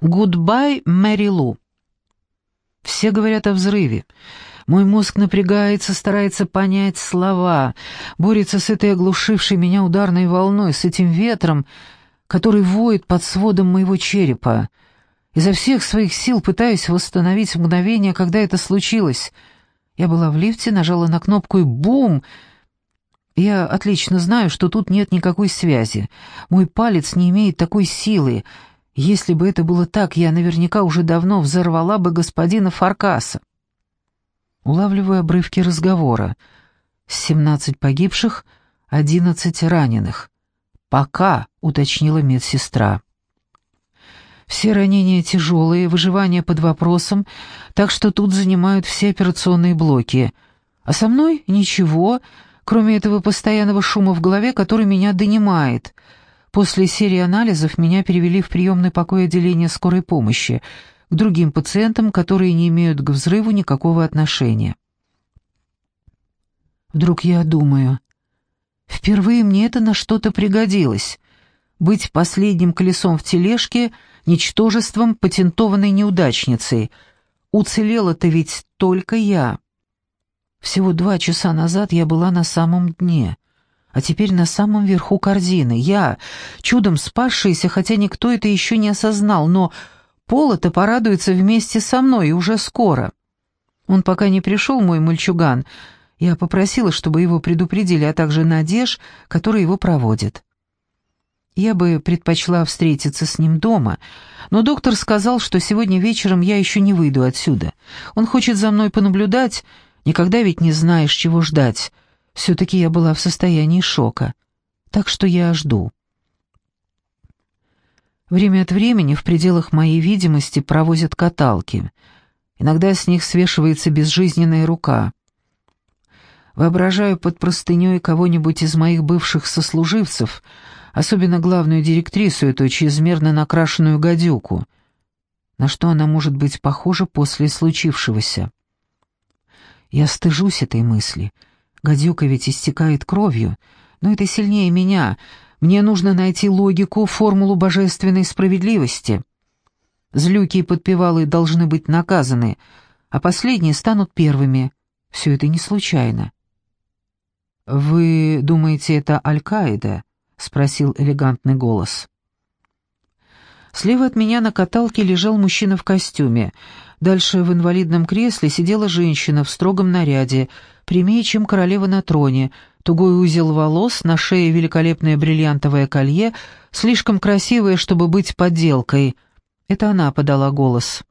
Goodbye, Mary Lou. Все говорят о взрыве. Мой мозг напрягается, старается понять слова, борется с этой оглушившей меня ударной волной, с этим ветром, который воет под сводом моего черепа. Изо всех своих сил пытаюсь восстановить мгновение, когда это случилось. Я была в лифте, нажала на кнопку и бум! Я отлично знаю, что тут нет никакой связи. Мой палец не имеет такой силы, если бы это было так, я наверняка уже давно взорвала бы господина Фаркаса. Улавливаю обрывки разговора. Семнадцать погибших, одиннадцать раненых. «Пока», — уточнила медсестра. Все ранения тяжелые, выживание под вопросом, так что тут занимают все операционные блоки. А со мной ничего, кроме этого постоянного шума в голове, который меня донимает — После серии анализов меня перевели в приемный покой отделения скорой помощи к другим пациентам, которые не имеют к взрыву никакого отношения. Вдруг я думаю, впервые мне это на что-то пригодилось. Быть последним колесом в тележке, ничтожеством патентованной неудачницей. Уцелела-то ведь только я. Всего два часа назад я была на самом дне а теперь на самом верху корзины. Я, чудом спасшаяся, хотя никто это еще не осознал, но Пола-то порадуется вместе со мной уже скоро. Он пока не пришел, мой мальчуган. Я попросила, чтобы его предупредили, а также Надеж, который его проводит. Я бы предпочла встретиться с ним дома, но доктор сказал, что сегодня вечером я еще не выйду отсюда. Он хочет за мной понаблюдать, никогда ведь не знаешь, чего ждать». Все-таки я была в состоянии шока. Так что я жду. Время от времени в пределах моей видимости провозят каталки. Иногда с них свешивается безжизненная рука. Воображаю под простыней кого-нибудь из моих бывших сослуживцев, особенно главную директрису, эту чрезмерно накрашенную гадюку. На что она может быть похожа после случившегося? Я стыжусь этой мысли — Гадюка ведь истекает кровью, но это сильнее меня. Мне нужно найти логику, формулу божественной справедливости. Злюки и подпевалы должны быть наказаны, а последние станут первыми. Все это не случайно. «Вы думаете, это Аль-Каида?» — спросил элегантный голос. Слева от меня на каталке лежал мужчина в костюме. Дальше в инвалидном кресле сидела женщина в строгом наряде, прямее, чем королева на троне, тугой узел волос, на шее великолепное бриллиантовое колье, слишком красивое, чтобы быть подделкой. Это она подала голос.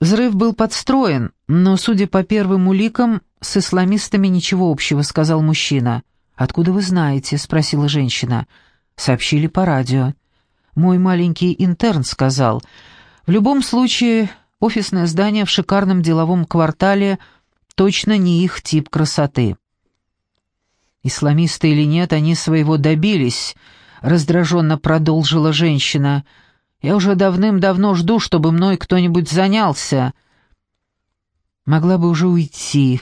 Взрыв был подстроен, но, судя по первым уликам, с исламистами ничего общего, сказал мужчина. «Откуда вы знаете?» — спросила женщина. «Сообщили по радио». «Мой маленький интерн сказал. В любом случае, Офисное здание в шикарном деловом квартале точно не их тип красоты. «Исламисты или нет, они своего добились», — раздраженно продолжила женщина. «Я уже давным-давно жду, чтобы мной кто-нибудь занялся». Могла бы уже уйти.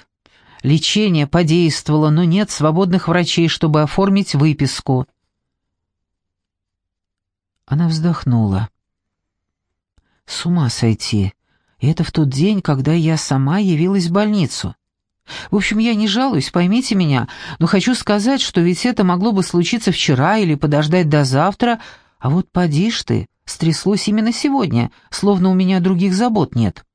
Лечение подействовало, но нет свободных врачей, чтобы оформить выписку. Она вздохнула. «С ума сойти. И это в тот день, когда я сама явилась в больницу. В общем, я не жалуюсь, поймите меня, но хочу сказать, что ведь это могло бы случиться вчера или подождать до завтра, а вот поди ж ты, стряслось именно сегодня, словно у меня других забот нет.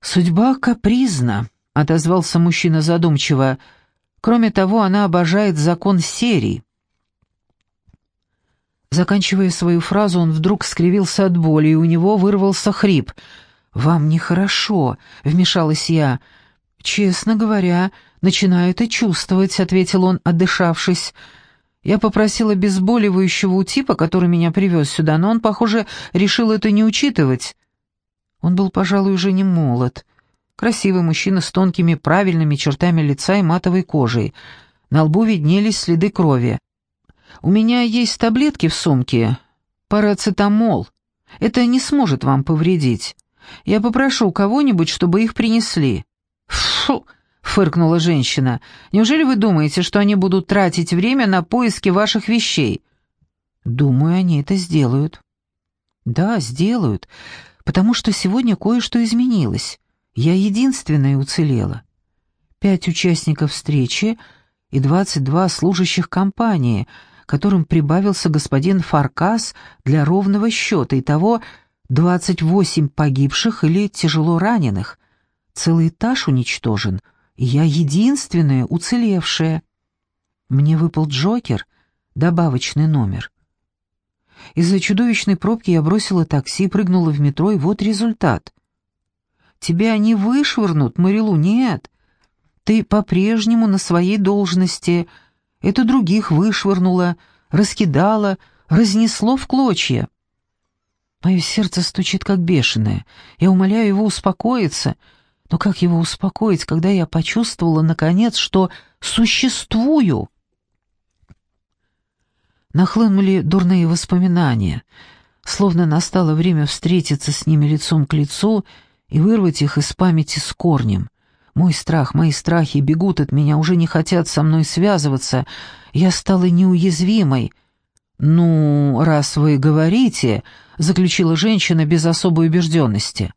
«Судьба капризна», — отозвался мужчина задумчиво. «Кроме того, она обожает закон серии. Заканчивая свою фразу, он вдруг скривился от боли, и у него вырвался хрип. «Вам нехорошо», — вмешалась я. «Честно говоря, начинаю это чувствовать», — ответил он, отдышавшись. Я попросила обезболивающего у типа, который меня привез сюда, но он, похоже, решил это не учитывать. Он был, пожалуй, уже не молод. Красивый мужчина с тонкими правильными чертами лица и матовой кожей. На лбу виднелись следы крови. У меня есть таблетки в сумке. Парацетамол. Это не сможет вам повредить. Я попрошу кого-нибудь, чтобы их принесли». «Фу!» — фыркнула женщина. «Неужели вы думаете, что они будут тратить время на поиски ваших вещей?» «Думаю, они это сделают». «Да, сделают, потому что сегодня кое-что изменилось. Я единственная уцелела. Пять участников встречи и двадцать два служащих компании, которым прибавился господин Фаркас для ровного счета, и того двадцать восемь погибших или тяжело раненых. Целый этаж уничтожен, и я единственная уцелевшая. Мне выпал Джокер, добавочный номер. Из-за чудовищной пробки я бросила такси, прыгнула в метро, и вот результат. Тебя не вышвырнут, Марилу, нет. Ты по-прежнему на своей должности. Это других вышвырнуло, раскидало, разнесло в клочья. Мое сердце стучит как бешеное. Я умоляю его успокоиться. Но как его успокоить, когда я почувствовала, наконец, что существую?» Нахлынули дурные воспоминания, словно настало время встретиться с ними лицом к лицу и вырвать их из памяти с корнем. Мой страх, мои страхи бегут от меня, уже не хотят со мной связываться. Я стала неуязвимой. «Ну, раз вы говорите», — заключила женщина без особой убежденности.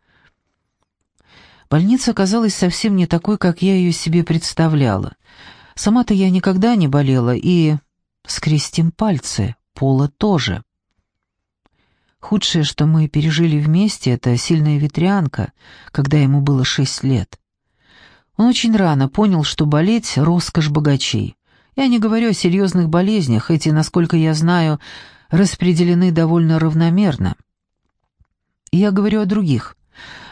Больница казалась совсем не такой, как я ее себе представляла. Сама-то я никогда не болела, и Скрестим пальцы, Пола тоже. Худшее, что мы пережили вместе, это сильная ветрянка, когда ему было шесть лет. Он очень рано понял, что болеть — роскошь богачей. Я не говорю о серьезных болезнях, эти, насколько я знаю, распределены довольно равномерно. Я говорю о других,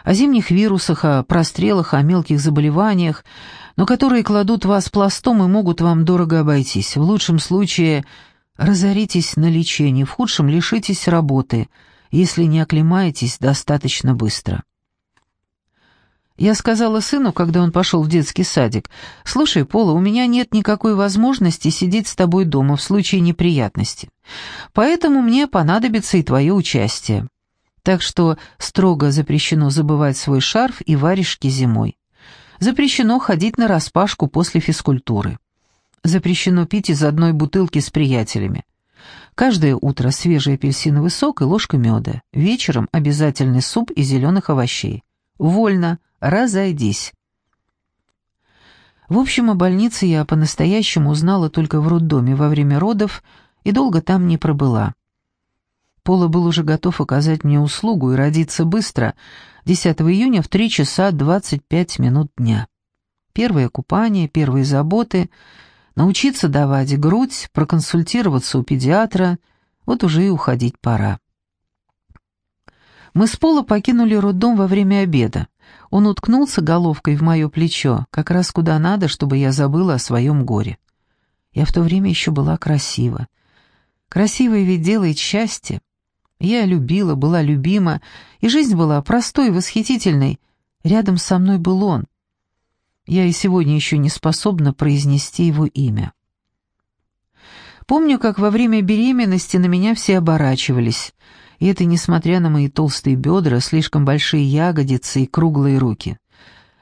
о зимних вирусах, о прострелах, о мелких заболеваниях, но которые кладут вас пластом и могут вам дорого обойтись. В лучшем случае разоритесь на лечении, в худшем лишитесь работы, если не оклемаетесь достаточно быстро. Я сказала сыну, когда он пошел в детский садик, «Слушай, Пола, у меня нет никакой возможности сидеть с тобой дома в случае неприятности, поэтому мне понадобится и твое участие. Так что строго запрещено забывать свой шарф и варежки зимой. Запрещено ходить на распашку после физкультуры. Запрещено пить из одной бутылки с приятелями. Каждое утро свежий апельсиновый сок и ложка меда. Вечером обязательный суп из зеленых овощей. Вольно, разойдись. В общем, о больнице я по-настоящему узнала только в роддоме во время родов и долго там не пробыла. Пола был уже готов оказать мне услугу и родиться быстро, 10 июня в 3 часа 25 минут дня. Первое купание, первые заботы, научиться давать грудь, проконсультироваться у педиатра, вот уже и уходить пора. Мы с Пола покинули роддом во время обеда. Он уткнулся головкой в мое плечо, как раз куда надо, чтобы я забыла о своем горе. Я в то время еще была красива. Красивое ведь делает счастье. Я любила, была любима, и жизнь была простой восхитительной. Рядом со мной был он. Я и сегодня еще не способна произнести его имя. Помню, как во время беременности на меня все оборачивались, и это несмотря на мои толстые бедра, слишком большие ягодицы и круглые руки.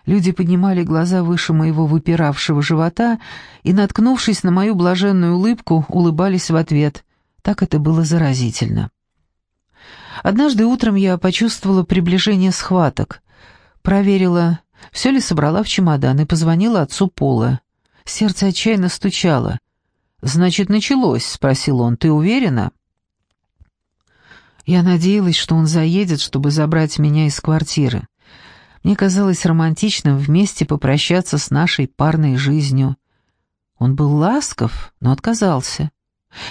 Люди поднимали глаза выше моего выпиравшего живота и, наткнувшись на мою блаженную улыбку, улыбались в ответ. Так это было заразительно. Однажды утром я почувствовала приближение схваток. Проверила, все ли собрала в чемодан и позвонила отцу Пола. Сердце отчаянно стучало. «Значит, началось?» — спросил он. «Ты уверена?» Я надеялась, что он заедет, чтобы забрать меня из квартиры. Мне казалось романтичным вместе попрощаться с нашей парной жизнью. Он был ласков, но отказался.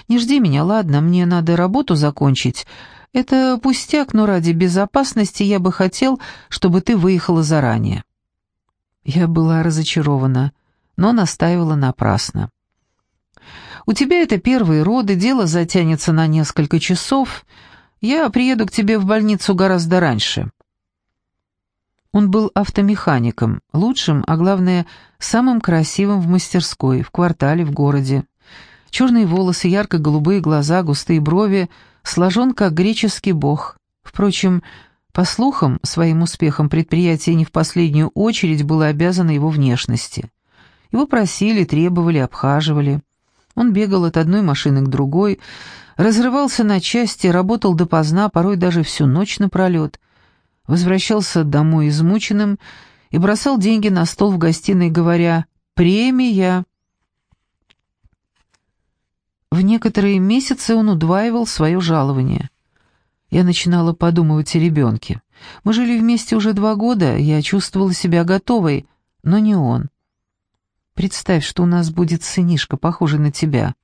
«Не жди меня, ладно, мне надо работу закончить. Это пустяк, но ради безопасности я бы хотел, чтобы ты выехала заранее». Я была разочарована, но настаивала напрасно. «У тебя это первые роды, дело затянется на несколько часов. Я приеду к тебе в больницу гораздо раньше». Он был автомехаником, лучшим, а главное, самым красивым в мастерской, в квартале, в городе. Черные волосы, ярко-голубые глаза, густые брови, сложен как греческий бог. Впрочем, по слухам, своим успехом предприятие не в последнюю очередь было обязано его внешности. Его просили, требовали, обхаживали. Он бегал от одной машины к другой, разрывался на части, работал допоздна, порой даже всю ночь напролет. Возвращался домой измученным и бросал деньги на стол в гостиной, говоря «Премия!». В некоторые месяцы он удваивал свое жалование. Я начинала подумывать о ребенке. Мы жили вместе уже два года, я чувствовала себя готовой, но не он. Представь, что у нас будет сынишка, похожий на тебя.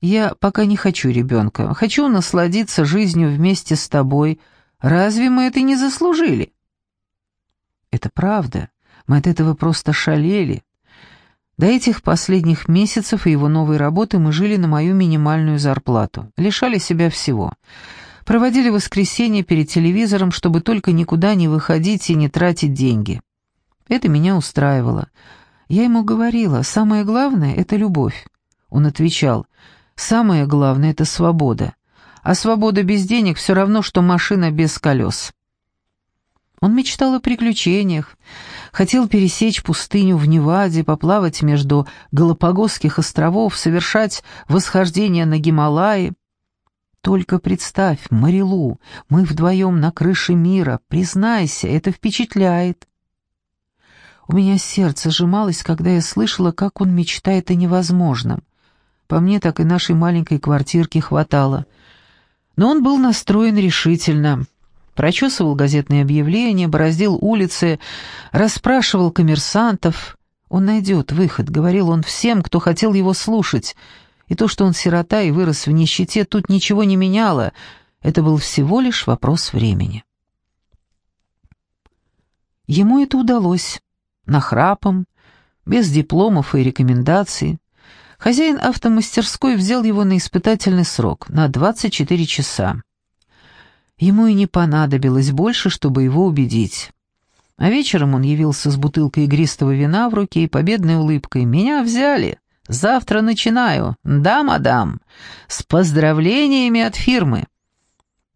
Я пока не хочу ребенка, хочу насладиться жизнью вместе с тобой. Разве мы это не заслужили? Это правда. Мы от этого просто шалели. До этих последних месяцев и его новой работы мы жили на мою минимальную зарплату, лишали себя всего. Проводили воскресенье перед телевизором, чтобы только никуда не выходить и не тратить деньги. Это меня устраивало. Я ему говорила, самое главное — это любовь. Он отвечал, самое главное — это свобода. А свобода без денег все равно, что машина без колес. Он мечтал о приключениях, хотел пересечь пустыню в Неваде, поплавать между Галапагосских островов, совершать восхождение на Гималаи. Только представь, Марилу, мы вдвоем на крыше мира, признайся, это впечатляет. У меня сердце сжималось, когда я слышала, как он мечтает о невозможном. По мне так и нашей маленькой квартирки хватало. Но он был настроен решительно прочесывал газетные объявления, бороздил улицы, расспрашивал коммерсантов. Он найдет выход, говорил он всем, кто хотел его слушать. И то, что он сирота и вырос в нищете, тут ничего не меняло. Это был всего лишь вопрос времени. Ему это удалось. Нахрапом, без дипломов и рекомендаций. Хозяин автомастерской взял его на испытательный срок, на 24 часа. Ему и не понадобилось больше, чтобы его убедить. А вечером он явился с бутылкой игристого вина в руке и победной улыбкой. «Меня взяли. Завтра начинаю. Да, мадам. С поздравлениями от фирмы».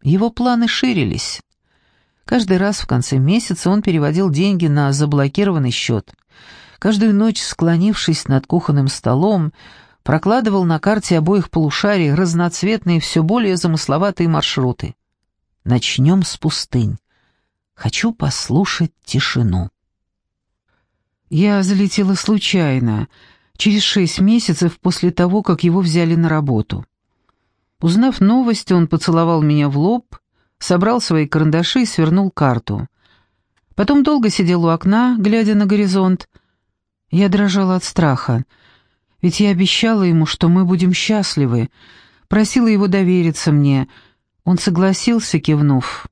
Его планы ширились. Каждый раз в конце месяца он переводил деньги на заблокированный счет. Каждую ночь, склонившись над кухонным столом, прокладывал на карте обоих полушарий разноцветные, все более замысловатые маршруты. Начнем с пустынь. Хочу послушать тишину. Я залетела случайно, через шесть месяцев после того, как его взяли на работу. Узнав новость, он поцеловал меня в лоб, собрал свои карандаши и свернул карту. Потом долго сидел у окна, глядя на горизонт. Я дрожала от страха, ведь я обещала ему, что мы будем счастливы, просила его довериться мне — он согласился, кивнув.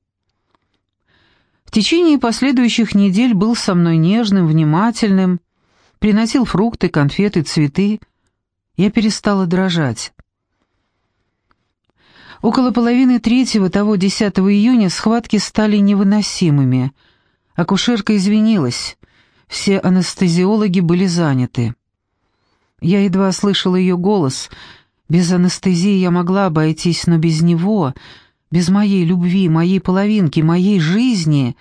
В течение последующих недель был со мной нежным, внимательным, приносил фрукты, конфеты, цветы. Я перестала дрожать. Около половины третьего того 10 июня схватки стали невыносимыми. Акушерка извинилась. Все анестезиологи были заняты. Я едва слышала ее голос. Без анестезии я могла обойтись, но без него без моей любви, моей половинки, моей жизни.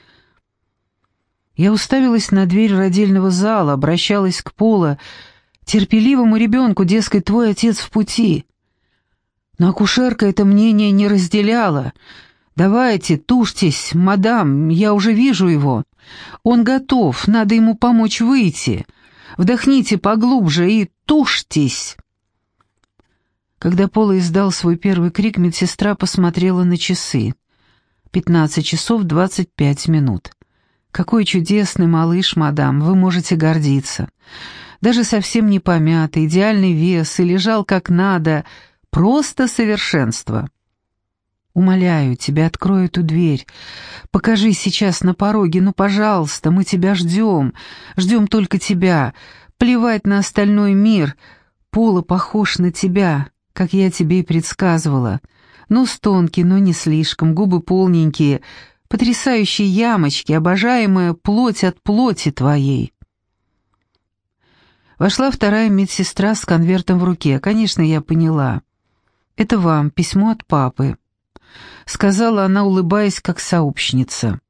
Я уставилась на дверь родильного зала, обращалась к Пола, терпеливому ребенку, дескать, твой отец в пути. Но акушерка это мнение не разделяла. «Давайте, тушьтесь, мадам, я уже вижу его. Он готов, надо ему помочь выйти. Вдохните поглубже и тушьтесь». Когда Пола издал свой первый крик, медсестра посмотрела на часы. «Пятнадцать часов двадцать пять минут. Какой чудесный малыш, мадам, вы можете гордиться. Даже совсем не помятый, идеальный вес и лежал как надо. Просто совершенство». «Умоляю тебя, открой эту дверь. Покажи сейчас на пороге, ну, пожалуйста, мы тебя ждем. Ждем только тебя. Плевать на остальной мир. Пола похож на тебя как я тебе и предсказывала. Нос тонкий, но не слишком, губы полненькие, потрясающие ямочки, обожаемая плоть от плоти твоей. Вошла вторая медсестра с конвертом в руке. Конечно, я поняла. «Это вам, письмо от папы», — сказала она, улыбаясь, как сообщница.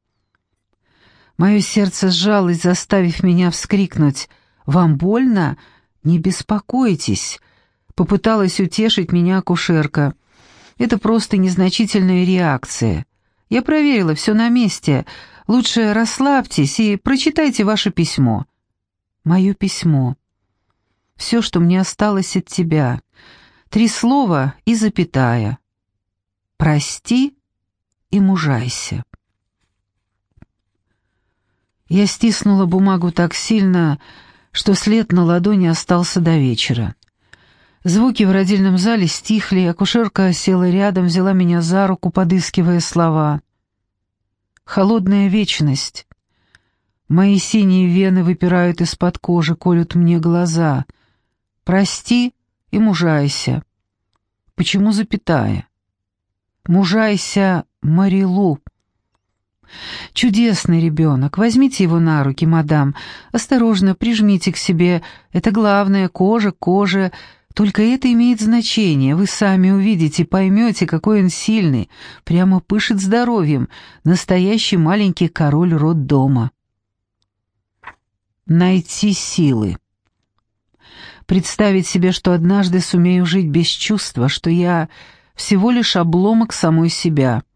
Мое сердце сжалось, заставив меня вскрикнуть. «Вам больно? Не беспокойтесь. Попыталась утешить меня акушерка. Это просто незначительная реакция. Я проверила, все на месте. Лучше расслабьтесь и прочитайте ваше письмо. Мое письмо. Все, что мне осталось от тебя. Три слова и запятая. Прости и мужайся. Я стиснула бумагу так сильно, что след на ладони остался до вечера. Звуки в родильном зале стихли, акушерка села рядом, взяла меня за руку, подыскивая слова. «Холодная вечность. Мои синие вены выпирают из-под кожи, колют мне глаза. Прости и мужайся. Почему запятая? Мужайся, Марилу». «Чудесный ребенок. Возьмите его на руки, мадам. Осторожно, прижмите к себе. Это главное, кожа, кожа. Только это имеет значение. Вы сами увидите, поймете, какой он сильный. Прямо пышет здоровьем. Настоящий маленький король роддома». Найти силы. Представить себе, что однажды сумею жить без чувства, что я всего лишь обломок самой себя —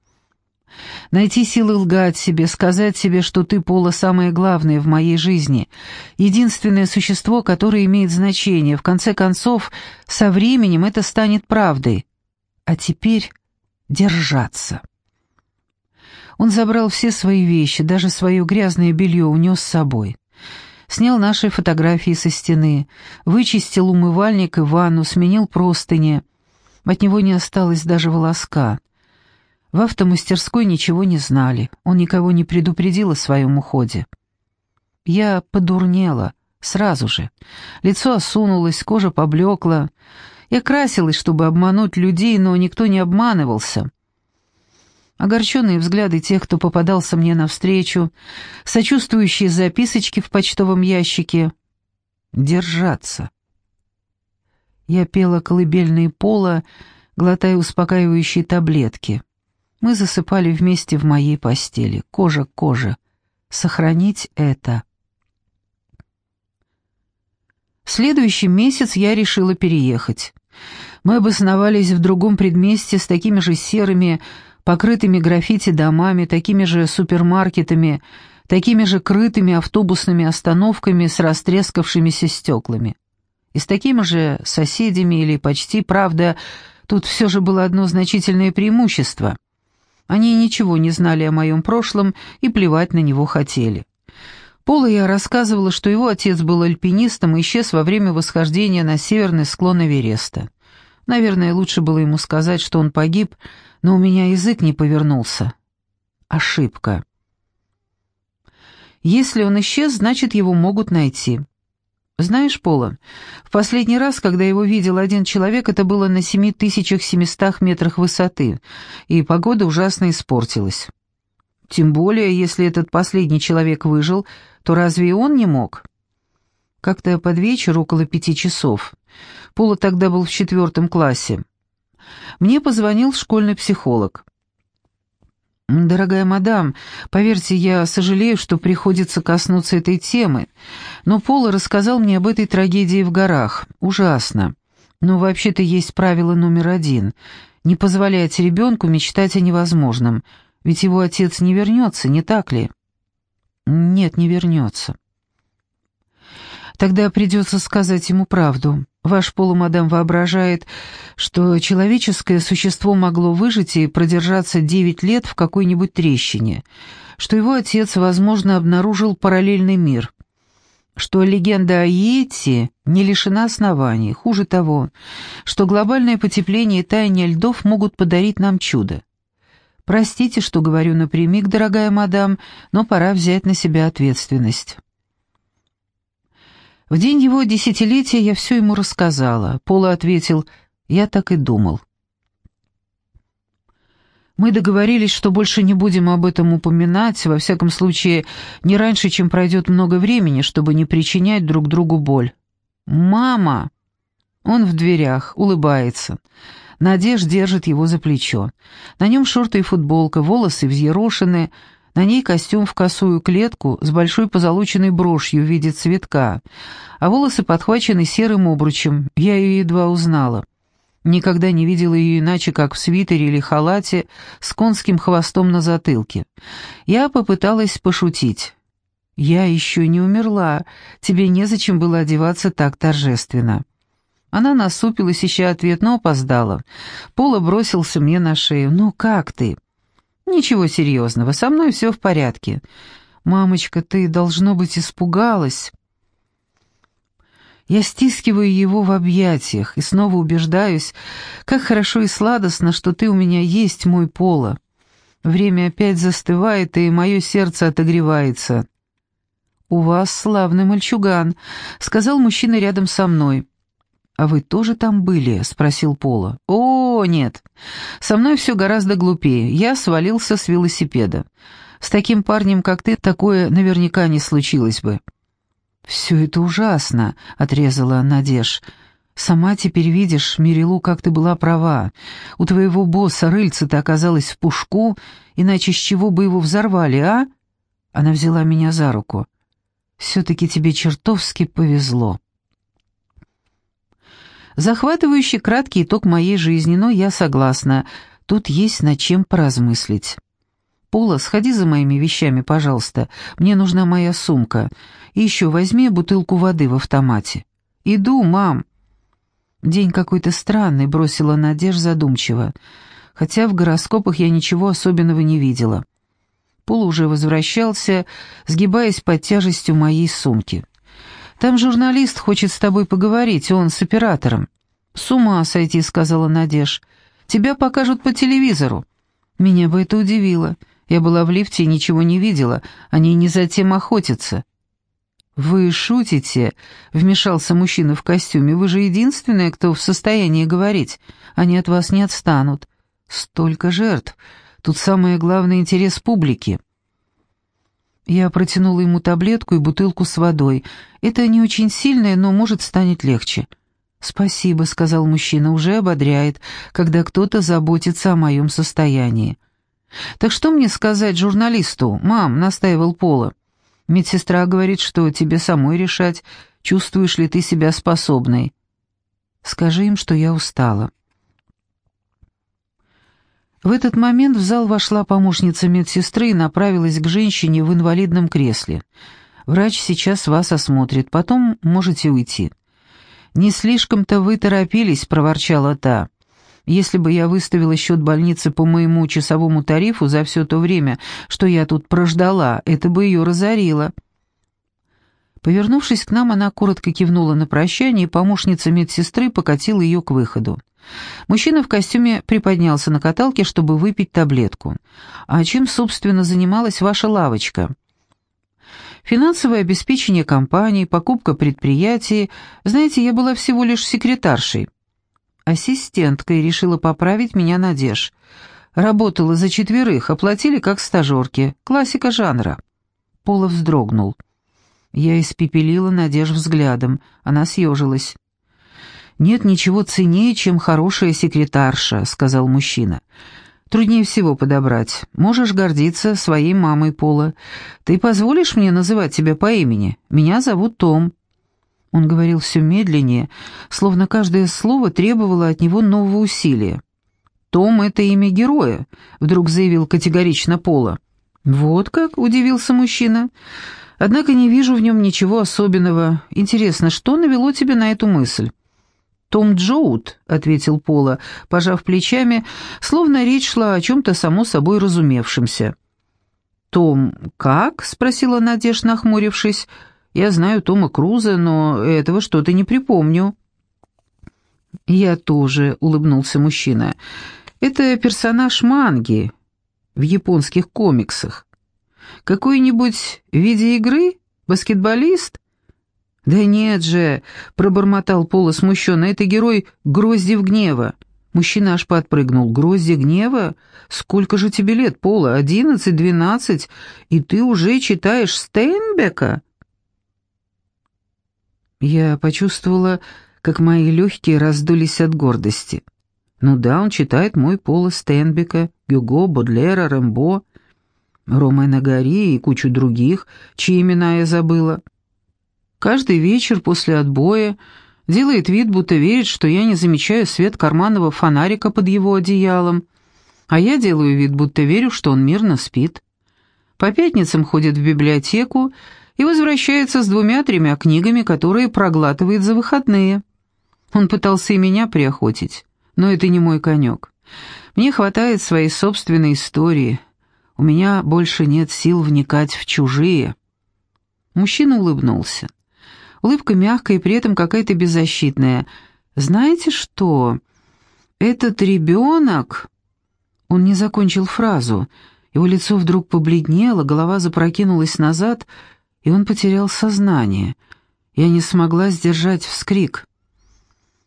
Найти силы лгать себе, сказать себе, что ты, Пола, самое главное в моей жизни, единственное существо, которое имеет значение. В конце концов, со временем это станет правдой. А теперь держаться. Он забрал все свои вещи, даже свое грязное белье унес с собой. Снял наши фотографии со стены, вычистил умывальник и ванну, сменил простыни. От него не осталось даже волоска. В автомастерской ничего не знали, он никого не предупредил о своем уходе. Я подурнела, сразу же. Лицо осунулось, кожа поблекла. Я красилась, чтобы обмануть людей, но никто не обманывался. Огорченные взгляды тех, кто попадался мне навстречу, сочувствующие записочки в почтовом ящике. Держаться. Я пела колыбельные пола, глотая успокаивающие таблетки. Мы засыпали вместе в моей постели, кожа к коже. Сохранить это. Следующий месяц я решила переехать. Мы обосновались в другом предместе с такими же серыми, покрытыми граффити домами, такими же супермаркетами, такими же крытыми автобусными остановками с растрескавшимися стеклами. И с такими же соседями или почти, правда, тут все же было одно значительное преимущество — они ничего не знали о моем прошлом и плевать на него хотели. Пола я рассказывала, что его отец был альпинистом и исчез во время восхождения на северный склон Эвереста. Наверное, лучше было ему сказать, что он погиб, но у меня язык не повернулся. Ошибка. Если он исчез, значит, его могут найти. Знаешь, Пола, в последний раз, когда его видел один человек, это было на 7700 метрах высоты, и погода ужасно испортилась. Тем более, если этот последний человек выжил, то разве и он не мог? Как-то под вечер, около пяти часов, Пола тогда был в четвертом классе, мне позвонил школьный психолог. «Дорогая мадам, поверьте, я сожалею, что приходится коснуться этой темы, но Пола рассказал мне об этой трагедии в горах. Ужасно. Но вообще-то есть правило номер один — не позволять ребенку мечтать о невозможном, ведь его отец не вернется, не так ли?» «Нет, не вернется». Тогда придется сказать ему правду. Ваш полумадам воображает, что человеческое существо могло выжить и продержаться девять лет в какой-нибудь трещине, что его отец, возможно, обнаружил параллельный мир, что легенда о Йети не лишена оснований, хуже того, что глобальное потепление и таяние льдов могут подарить нам чудо. Простите, что говорю напрямик, дорогая мадам, но пора взять на себя ответственность. В день его десятилетия я все ему рассказала. Пола ответил, я так и думал. Мы договорились, что больше не будем об этом упоминать, во всяком случае, не раньше, чем пройдет много времени, чтобы не причинять друг другу боль. «Мама!» Он в дверях, улыбается. Надеж держит его за плечо. На нем шорты и футболка, волосы взъерошены, На ней костюм в косую клетку с большой позолоченной брошью в виде цветка, а волосы подхвачены серым обручем, я ее едва узнала. Никогда не видела ее иначе, как в свитере или халате с конским хвостом на затылке. Я попыталась пошутить. «Я еще не умерла, тебе незачем было одеваться так торжественно». Она насупилась, ища ответ, но опоздала. Пола бросился мне на шею. «Ну как ты?» «Ничего серьезного, со мной все в порядке». «Мамочка, ты, должно быть, испугалась». Я стискиваю его в объятиях и снова убеждаюсь, как хорошо и сладостно, что ты у меня есть, мой Пола. Время опять застывает, и мое сердце отогревается. «У вас славный мальчуган», — сказал мужчина рядом со мной. «А вы тоже там были?» — спросил Пола. «О, нет. Со мной все гораздо глупее. Я свалился с велосипеда. С таким парнем, как ты, такое наверняка не случилось бы». «Все это ужасно», — отрезала Надеж. «Сама теперь видишь, Мирилу, как ты была права. У твоего босса рыльца-то оказалось в пушку, иначе с чего бы его взорвали, а?» Она взяла меня за руку. «Все-таки тебе чертовски повезло». Захватывающий краткий итог моей жизни, но я согласна, тут есть над чем поразмыслить. «Пола, сходи за моими вещами, пожалуйста. Мне нужна моя сумка. И еще возьми бутылку воды в автомате». «Иду, мам». «День какой-то странный», — бросила Надежда задумчиво. «Хотя в гороскопах я ничего особенного не видела». Пола уже возвращался, сгибаясь под тяжестью моей сумки. «Там журналист хочет с тобой поговорить, он с оператором». «С ума сойти», — сказала Надеж. «Тебя покажут по телевизору». Меня бы это удивило. Я была в лифте и ничего не видела. Они не за тем охотятся». «Вы шутите?» — вмешался мужчина в костюме. «Вы же единственная, кто в состоянии говорить. Они от вас не отстанут. Столько жертв. Тут самое главное — интерес публики». Я протянула ему таблетку и бутылку с водой. Это не очень сильное, но может станет легче. «Спасибо», — сказал мужчина, — «уже ободряет, когда кто-то заботится о моем состоянии». «Так что мне сказать журналисту? Мам», — настаивал Пола. «Медсестра говорит, что тебе самой решать, чувствуешь ли ты себя способной». «Скажи им, что я устала». В этот момент в зал вошла помощница медсестры и направилась к женщине в инвалидном кресле. «Врач сейчас вас осмотрит, потом можете уйти». «Не слишком-то вы торопились», — проворчала та. Если бы я выставила счет больницы по моему часовому тарифу за все то время, что я тут прождала, это бы ее разорило». Повернувшись к нам, она коротко кивнула на прощание, и помощница медсестры покатила ее к выходу. Мужчина в костюме приподнялся на каталке, чтобы выпить таблетку. «А чем, собственно, занималась ваша лавочка?» «Финансовое обеспечение компании, покупка предприятий. Знаете, я была всего лишь секретаршей» ассистенткой, решила поправить меня Надеж. Работала за четверых, оплатили как стажерки. Классика жанра. Пола вздрогнул. Я испепелила Надеж взглядом. Она съежилась. «Нет ничего ценнее, чем хорошая секретарша», — сказал мужчина. «Труднее всего подобрать. Можешь гордиться своей мамой, Пола. Ты позволишь мне называть тебя по имени? Меня зовут Том». Он говорил все медленнее, словно каждое слово требовало от него нового усилия. «Том — это имя героя», — вдруг заявил категорично Пола. «Вот как?» — удивился мужчина. «Однако не вижу в нем ничего особенного. Интересно, что навело тебя на эту мысль?» «Том Джоут», — ответил Пола, пожав плечами, словно речь шла о чем-то само собой разумевшемся. «Том как?» — спросила Надежда, нахмурившись. Я знаю Тома Круза, но этого что-то не припомню». «Я тоже», — улыбнулся мужчина. «Это персонаж манги в японских комиксах. Какой-нибудь в виде игры? Баскетболист?» «Да нет же», — пробормотал Пола смущенно, — «это герой Гроздев гнева». Мужчина аж подпрыгнул. «Грозди гнева? Сколько же тебе лет, Пола? Одиннадцать, двенадцать? И ты уже читаешь Стейнбека?» Я почувствовала, как мои легкие раздулись от гордости. Ну да, он читает мой Пола Стенбека, Гюго, Бодлера, Рэмбо. Рома Нагари и кучу других, чьи имена я забыла. Каждый вечер после отбоя делает вид, будто верит, что я не замечаю свет карманного фонарика под его одеялом, а я делаю вид, будто верю, что он мирно спит. По пятницам ходит в библиотеку и возвращается с двумя-тремя книгами, которые проглатывает за выходные. Он пытался и меня приохотить, но это не мой конек. Мне хватает своей собственной истории. У меня больше нет сил вникать в чужие. Мужчина улыбнулся. Улыбка мягкая и при этом какая-то беззащитная. «Знаете что? Этот ребенок...» Он не закончил фразу. Его лицо вдруг побледнело, голова запрокинулась назад, и он потерял сознание. Я не смогла сдержать вскрик.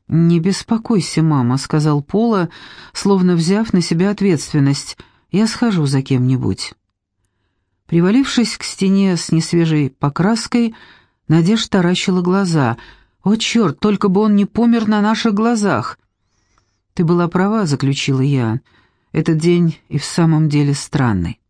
«Не беспокойся, мама», — сказал Пола, словно взяв на себя ответственность. «Я схожу за кем-нибудь». Привалившись к стене с несвежей покраской, Надежда таращила глаза. «О, черт, только бы он не помер на наших глазах!» «Ты была права», — заключила я. «Этот день и в самом деле странный».